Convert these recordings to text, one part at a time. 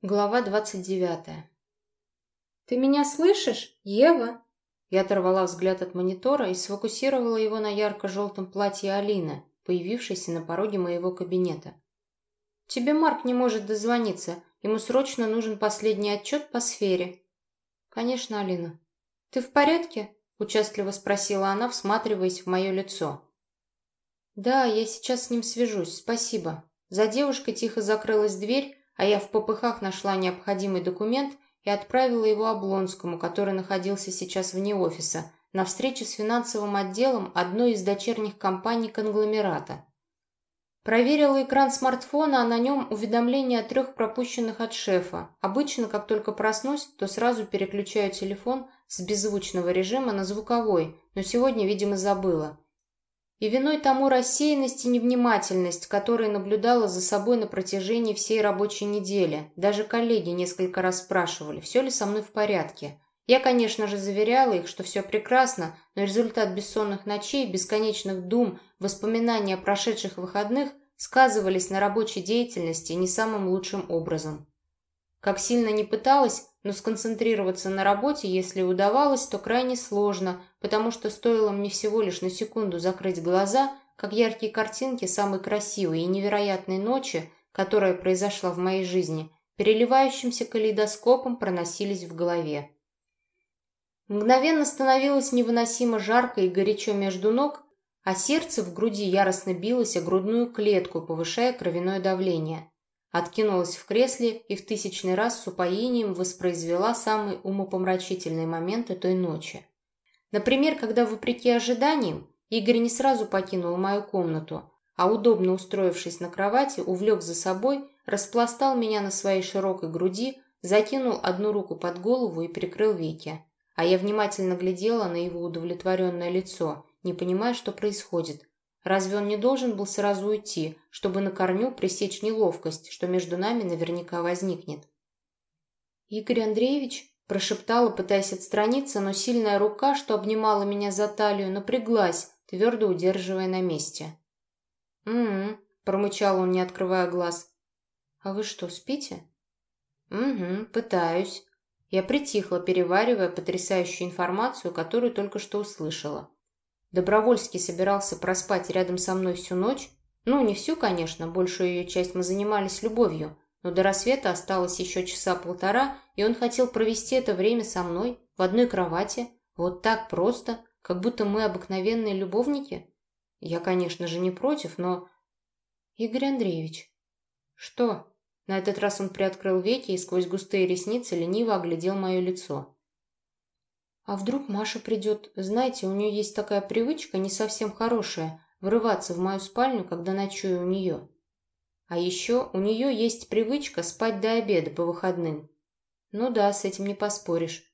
Глава двадцать девятая. «Ты меня слышишь, Ева?» Я оторвала взгляд от монитора и сфокусировала его на ярко-желтом платье Алины, появившейся на пороге моего кабинета. «Тебе Марк не может дозвониться. Ему срочно нужен последний отчет по сфере». «Конечно, Алина». «Ты в порядке?» – участливо спросила она, всматриваясь в мое лицо. «Да, я сейчас с ним свяжусь, спасибо». За девушкой тихо закрылась дверь, а я в попыхах нашла необходимый документ и отправила его Облонскому, который находился сейчас вне офиса, на встрече с финансовым отделом одной из дочерних компаний конгломерата. Проверила экран смартфона, а на нем уведомление о трех пропущенных от шефа. Обычно, как только проснусь, то сразу переключаю телефон с беззвучного режима на звуковой, но сегодня, видимо, забыла. И виной тому рассеянность и невнимательность, которые наблюдала за собой на протяжении всей рабочей недели. Даже коллеги несколько раз спрашивали, все ли со мной в порядке. Я, конечно же, заверяла их, что все прекрасно, но результат бессонных ночей, бесконечных дум, воспоминаний о прошедших выходных сказывались на рабочей деятельности не самым лучшим образом. Как сильно не пыталась, но сконцентрироваться на работе, если удавалось, то крайне сложно, потому что стоило мне всего лишь на секунду закрыть глаза, как яркие картинки самой красивой и невероятной ночи, которая произошла в моей жизни, переливающимся калейдоскопом проносились в голове. Мгновенно становилось невыносимо жарко и горячо между ног, а сердце в груди яростно билось о грудную клетку, повышая кровяное давление. Откинулась в кресле и в тысячный раз с упоением воспроизвела самые умопомрачительные моменты той ночи. Например, когда, вопреки ожиданиям, Игорь не сразу покинул мою комнату, а, удобно устроившись на кровати, увлек за собой, распластал меня на своей широкой груди, закинул одну руку под голову и прикрыл веки. А я внимательно глядела на его удовлетворенное лицо, не понимая, что происходит. Разве он не должен был сразу уйти, чтобы на корню пресечь неловкость, что между нами наверняка возникнет? «Игорь Андреевич?» – прошептала, пытаясь отстраниться, но сильная рука, что обнимала меня за талию, напряглась, твердо удерживая на месте. «Угу», – промычал он, не открывая глаз. «А вы что, спите?» «Угу, пытаюсь». Я притихла, переваривая потрясающую информацию, которую только что услышала. Добровольский собирался проспать рядом со мной всю ночь. Ну, не всю, конечно, большую ее часть мы занимались любовью, но до рассвета осталось еще часа полтора, и он хотел провести это время со мной, в одной кровати, вот так просто, как будто мы обыкновенные любовники. Я, конечно же, не против, но... Игорь Андреевич. Что? На этот раз он приоткрыл веки и сквозь густые ресницы лениво оглядел мое лицо. А вдруг Маша придет? Знаете, у нее есть такая привычка, не совсем хорошая, врываться в мою спальню, когда ночую у нее. А еще у нее есть привычка спать до обеда по выходным. Ну да, с этим не поспоришь.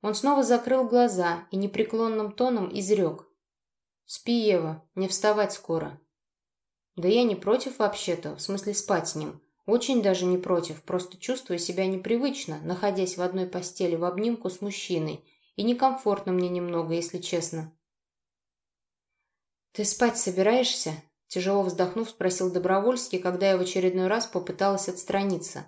Он снова закрыл глаза и непреклонным тоном изрек. «Спи, Ева, не вставать скоро». «Да я не против вообще-то, в смысле спать с ним. Очень даже не против, просто чувствую себя непривычно, находясь в одной постели в обнимку с мужчиной, и некомфортно мне немного, если честно. «Ты спать собираешься?» Тяжело вздохнув, спросил Добровольский, когда я в очередной раз попыталась отстраниться.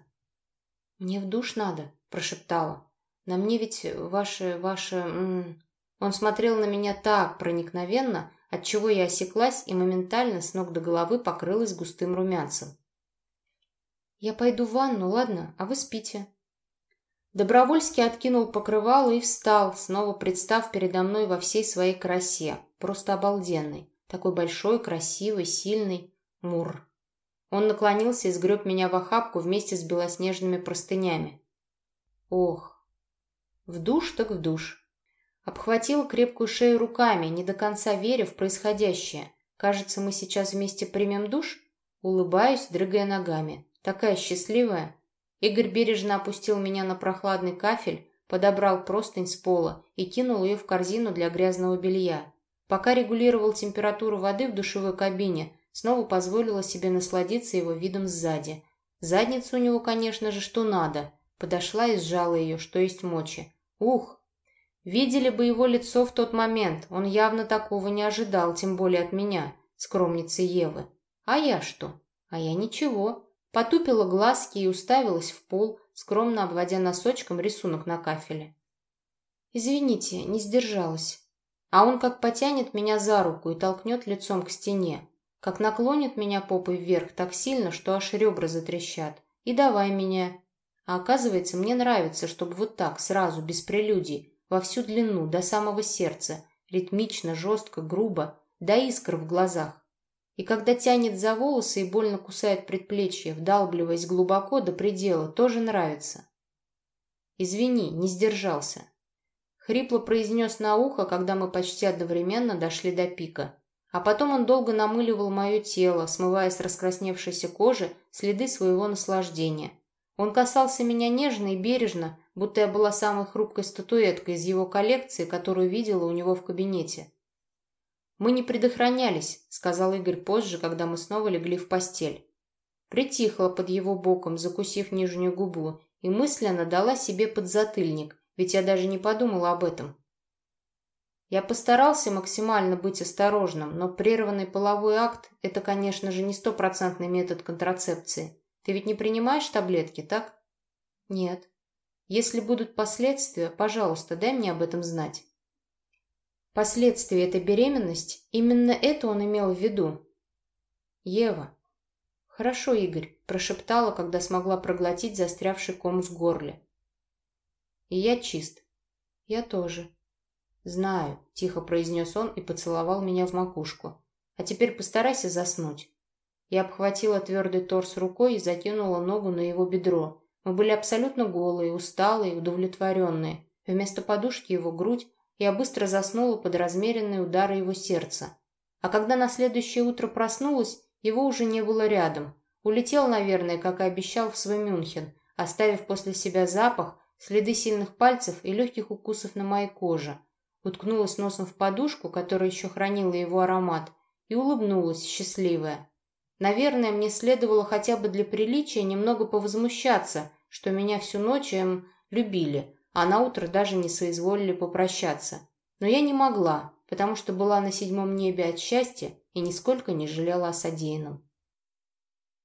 «Мне в душ надо», – прошептала. «На мне ведь ваше... ваше...» м -м. Он смотрел на меня так проникновенно, отчего я осеклась и моментально с ног до головы покрылась густым румянцем. «Я пойду в ванну, ладно? А вы спите?» Добровольский откинул покрывало и встал, снова представ передо мной во всей своей красе. Просто обалденный. Такой большой, красивый, сильный. Мур. Он наклонился и сгреб меня в охапку вместе с белоснежными простынями. Ох. В душ так в душ. Обхватил крепкую шею руками, не до конца веря в происходящее. Кажется, мы сейчас вместе примем душ? Улыбаюсь, дрыгая ногами. Такая счастливая. Игорь бережно опустил меня на прохладный кафель, подобрал простынь с пола и кинул ее в корзину для грязного белья. Пока регулировал температуру воды в душевой кабине, снова позволила себе насладиться его видом сзади. Задница у него, конечно же, что надо. Подошла и сжала ее, что есть мочи. Ух! Видели бы его лицо в тот момент, он явно такого не ожидал, тем более от меня, скромницы Евы. А я что? А я ничего. Потупила глазки и уставилась в пол, скромно обводя носочком рисунок на кафеле. «Извините, не сдержалась». А он как потянет меня за руку и толкнет лицом к стене, как наклонит меня попой вверх так сильно, что аж ребра затрещат. И давай меня. А оказывается, мне нравится, чтобы вот так, сразу, без прелюдий, во всю длину, до самого сердца, ритмично, жестко, грубо, до искр в глазах. И когда тянет за волосы и больно кусает предплечье, вдалбливаясь глубоко до предела, тоже нравится. Извини, не сдержался. Хрипло произнес на ухо, когда мы почти одновременно дошли до пика. А потом он долго намыливал мое тело, смывая с раскрасневшейся кожи следы своего наслаждения. Он касался меня нежно и бережно, будто я была самой хрупкой статуэткой из его коллекции, которую видела у него в кабинете. «Мы не предохранялись», — сказал Игорь позже, когда мы снова легли в постель. Притихла под его боком, закусив нижнюю губу, и мысленно дала себе подзатыльник, ведь я даже не подумала об этом. Я постарался максимально быть осторожным, но прерванный половой акт – это, конечно же, не стопроцентный метод контрацепции. Ты ведь не принимаешь таблетки, так? Нет. Если будут последствия, пожалуйста, дай мне об этом знать. Последствия этой беременности, именно это он имел в виду. Ева. Хорошо, Игорь, прошептала, когда смогла проглотить застрявший ком в горле. И я чист. Я тоже. Знаю, тихо произнес он и поцеловал меня в макушку. А теперь постарайся заснуть. Я обхватила твердый торс рукой и закинула ногу на его бедро. Мы были абсолютно голые, усталые, удовлетворенные. Вместо подушки его грудь я быстро заснула под размеренные удары его сердца. А когда на следующее утро проснулась, его уже не было рядом. Улетел, наверное, как и обещал, в свой Мюнхен, оставив после себя запах, следы сильных пальцев и легких укусов на моей коже. Уткнулась носом в подушку, которая еще хранила его аромат, и улыбнулась, счастливая. Наверное, мне следовало хотя бы для приличия немного повозмущаться, что меня всю ночь эм, любили, а на утро даже не соизволили попрощаться. Но я не могла, потому что была на седьмом небе от счастья и нисколько не жалела о содеянном.